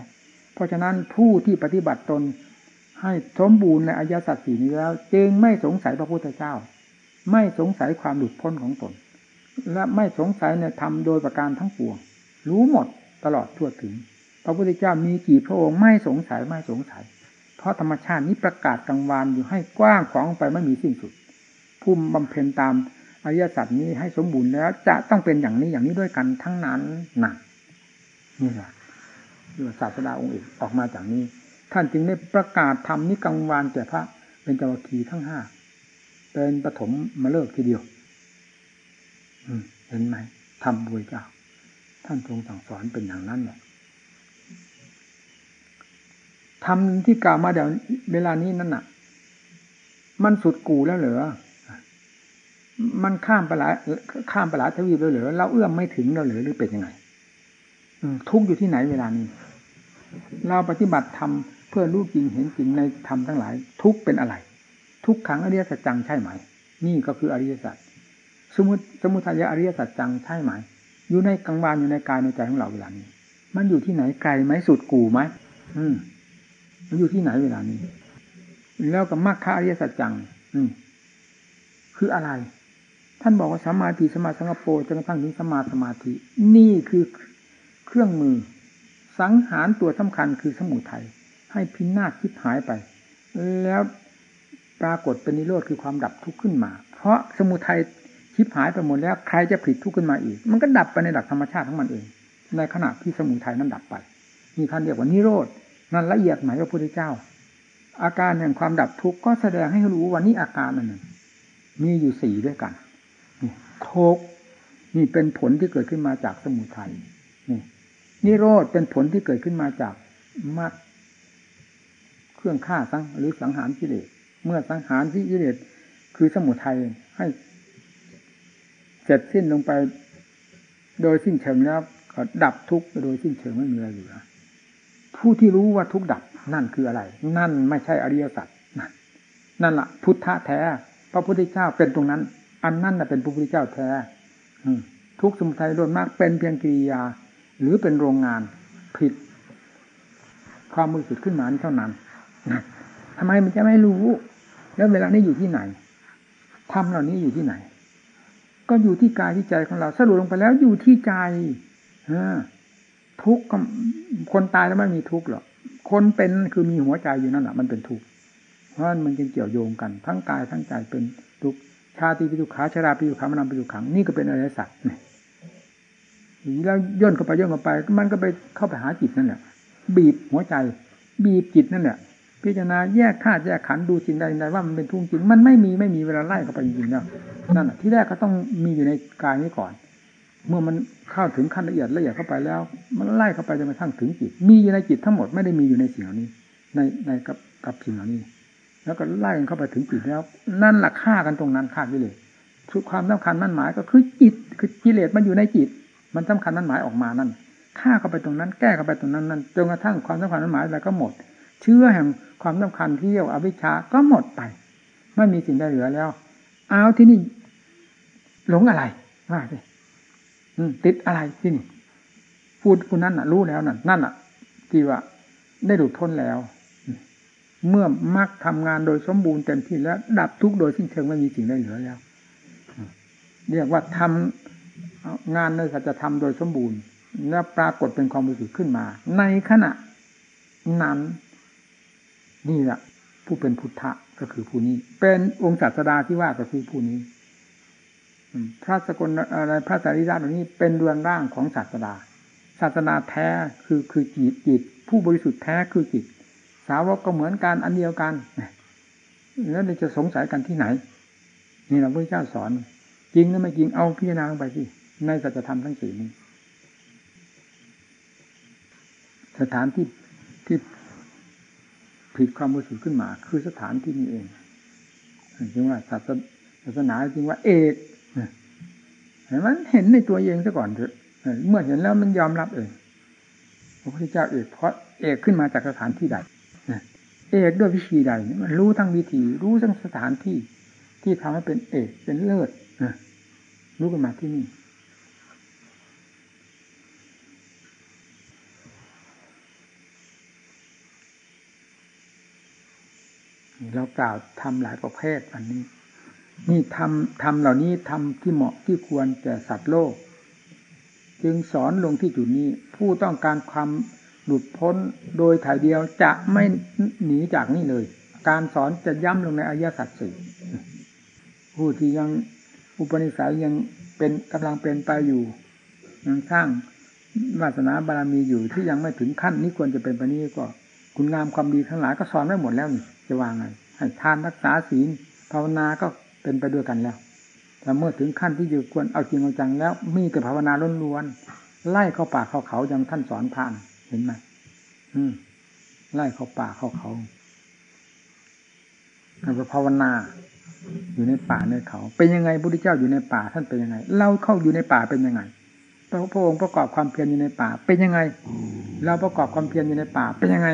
เพราะฉะนั้นผู้ที่ปฏิบัติตน ให้สมบูรณ์ในอริยสัจสีนี้แล้ว จึงไม่สงสัยพระพุทธเจ้า ไม่สงสัยความหลุดพ้นของตน และไม่สงสัยในธรรมโดยประการทั้งปวง รู้หมดตลอดทั่วถึง พระพุทธเจ้ามีกี่พระองค์ไม่สงสัยไม่สงสัย เพราะธรรมชาตินี้ประกาศกลางวานอยู่ให้กว้างขวางไปไม่มีสิ้นสุดผู้บำเพ็ญตามอริยสัจนี้ให้สมบูรณ์แล้ว จะต้องเป็นอย่างนี้อย่างนี้ด้วยกันทั้งนั้นหนักนี่แหละที่ว่าศาสดาองค์เอกออกมาจากนี้ ท่านจึงได้ประกาศธรรมนี้กลางวานแก่พระ เป็นจวัคีทั้งห้าเป็นปฐมมาเลิกทีเดียวอืเห็นไหมทำบุญเจ้าท่านทรงสั่งสอนเป็นอย่างนั้นเนี่ยทำที่กล่าวมาเดี๋ยวเวลานี้นั่นน่ะ มันสุดกูแล้วเหรอมันข้ามไปหลายข้ามไปหลายทวีปเลยเหรอเราเอื้อมไม่ถึงเราเหรอหรือเป็นยังไงทุกอยู่ที่ไหนเวลานี้ เราปฏิบัติธรรม พื่อรู้จริงเห็นจริงในธรรมทั้งหลาย ทุกเป็นอะไร ทุกขังอริยสัจจังใช่ไหม นี่ก็คืออริยสัจสมุสมุทัยอริยสัจจังใช่ไหม อยู่ในกลางวานอยู่ในกายในใจของเราเวลานี้ มันอยู่ที่ไหนไกลไหมสุดกูไหมอืมมันอยู่ที่ไหนเวลานี้ แล้วกับมรรคอริยสัจจัง อืมคืออะไร ท่านบอกว่าสมาธิสมาสังกโปจนกระทั่งถึงสมาสมาธิ นี่คือเครื่องมือ สังหารตัวสำคัญคือสมุทัย ให้พินาศคิดหายไป แล้วปรากฏเป็นนิโรธคือความดับทุกข์ขึ้นมา เพราะสมุทัยคิดหายไปหมดแล้วใครจะผลิตทุกข์ขึ้นมาอีก มันก็ดับไปในหลักธรรมชาติของมันเอง ในขณะที่สมุทัยนั้นดับไปนี่ท่านเรียกว่านิโรธนั่นละเอียดหมายว่าพระพุทธเจ้า อาการแห่งความดับทุกข์ก็แสดงให้รู้ว่านี่อาการนั่นมีอยู่สี่ด้วยกันนี่ทุกนี่เป็นผลที่เกิดขึ้นมาจากสมุทัยนี่นิโรธเป็นผลที่เกิดขึ้นมาจากมัด เครื่องฆ่าสังหรือสังหารกิเลสเมื่อสังหารที่กิเลสคือสมุทัยให้เสร็จสิ้นลงไป โดยสิ้นเชิงแล้วก็ดับทุกข์โดยสิ้นเชิงไม่มีอะไรเหลือผู้ที่รู้ว่าทุกดับนั่นคืออะไร นั่นไม่ใช่อริยสัจนั่นนั่นละพุทธะแท้พระพุทธเจ้าเป็นตรงนั้น อันนั้นเป็นพระพุทธเจ้าแท้ทุกสมุทัยโดยมากเป็นเพียงกิริยา หรือเป็นโรงงานผิดความมือสุดขึ้นมานี่เท่านั้น ทำไมมันจะไม่รู้ แล้วเวลานี้อยู่ที่ไหนทำเหล่านี้อยู่ที่ไหน ก็อยู่ที่กายที่ใจของเราสรุปลงไปแล้วอยู่ที่ใจทุกข์คนตายแล้วไม่มีทุกข์หรอกคนเป็นคือมีหัวใจอยู่นั่นแหละมันเป็นทุกข์เพราะมันจึงเกี่ยวโยงกัน ทั้งกายทั้งใจเป็นทุกข์ชาติปิจุขาชราปิจุขามนำปิจุขังนี่ก็เป็นอริยสัจเนี่ยแล้วย่นเข้าไปย่นเข้าไป มันก็ไปเข้าไปหาจิตนั่นแหละบีบหัวใจ บีบจิตนั่นแหละ พิจารณาแยกธาตุแยกขันธ์ดูสิ่งใดใดว่ามันเป็นทุกข์จริง มันไม่มีไม่มีเวลาไล่เข้าไปจริงๆแล้วนั่นที่แรกก็ต้องมีอยู่ในกายนี้ก่อน เมื่อมันเข้าถึงขั้นละเอียดละเอียดเข้าไปแล้ว มันไล่เข้าไปจนกระทั่งถึงจิต มีอยู่ในจิตทั้งหมดไม่ได้มีอยู่ในสิ่งเหล่านี้ ในในกับกับสิ่งเหล่านี้ แล้วก็ไล่กันเข้าไปถึงจิตแล้ว นั่นแหละฆ่ากันตรงนั้นฆ่ากิเลสคือความสำคัญมั่นหมายก็คือจิตคือกิเลสมันอยู่ในจิต มันสำคัญมั่นหมายออกมานั่นฆ่าเข้าไปตรงนั้น แก้เข้าไปตรงนั้นนั่นจนกระทั่งความสำคัญมั่นหมายอะไรก็หมด เชื่อแห่งความสำคัญที่เรียกอวิชชาก็หมดไป ไม่มีสิ่งใดเหลือแล้ว เอาที่นี่หลงอะไรว่าสิติดอะไรที่นี่พูดคุณนั่นน่ะ รู้แล้วนั่นนั่นอะที่ว่าได้หลุดพ้นแล้ว เมื่อมักทำงานโดยสมบูรณ์เต็มที่แล้ว ดับทุกโดยสิ้นเชิงไม่มีสิ่งใดเหลือแล้วเรียกว่าทำงานในสัจธรรมโดยสมบูรณ์ แล้วปรากฏเป็นความบริสุทธิ์ขึ้นมา ในขณะนั้น นี่แหละผู้เป็นพุทธะก็คือผู้นี้ เป็นองค์ศาสดาที่ว่าก็คือผู้นี้พระสกลอะไรพระสารีระตรงนี้เป็นดวงร่างของศาสดา ศาสนาแท้คือคือจิตจิต ผู้บริสุทธิ์แท้คือจิต สาวกก็เหมือนกันอันเดียวกันแล้วจะสงสัยกันที่ไหน นี่เราพระเจ้าสอน จริงหรือไม่จริงเอาพิจารณาไปสิในสัจธรรมทั้งสี่นี้สถานที่ที่ ผิดความบริสุทธิ์ขึ้นมา คือสถานที่นี้เองจึงว่าศาสนาจริงว่าเอกเห็นมันเห็นในตัวเองซะก่อนเถอะเมื่อเห็นแล้วมันยอมรับเองพระพุทธเจ้าเอกเพราะเอกขึ้นมาจากสถานที่ใดเอกด้วยวิธีใดมันรู้ทั้งวิธีรู้ทั้งสถานที่ที่ทำให้เป็นเอกเป็นเลิศรู้กันมาที่นี่ เรากล่าวทำหลายประเภทวันนี้ นี่ทำทำเหล่านี้ทำที่เหมาะที่ควรแก่สัตว์โลก จึงสอนลงที่จุดนี้ ผู้ต้องการความหลุดพ้นโดยถ่ายเดียวจะไม่หนีจากนี่เลย การสอนจะย้ำลงในอริยสัจสี่ผู้ที่ยังอุปนิสัยยังเป็นกำลังเป็นไปอยู่ยังสร้างวาสนาบารมีอยู่ที่ยังไม่ถึงขั้นนี้ควรจะเป็นไปนี้ก็ คุณงามความดีทั้งหลายก็สอนไว้หมดแล้วนี่ จะวางไงให้ทานรักษาศีลภาวนาก็เป็นไปด้วยกันแล้วแต่เมื่อถึงขั้นที่อยู่ควรเอาจริงเอาจังแล้ว มีแต่ภาวนาล้วนๆไล่เข้าป่าเข้าเขาอย่างท่านสอนทานเห็นไหมอืมไล่เข้าป่าเข้าเขาไปภาวนา อยู่ในป่าในเขา เป็นยังไงพระพุทธเจ้าอยู่ในป่าท่านเป็นยังไง เราเข้าอยู่ในป่าเป็นยังไงพระองค์ประกอบความเพียรอยู่ในป่า เป็นยังไง เราประกอบความเพียรอยู่ในป่าเป็นยังไง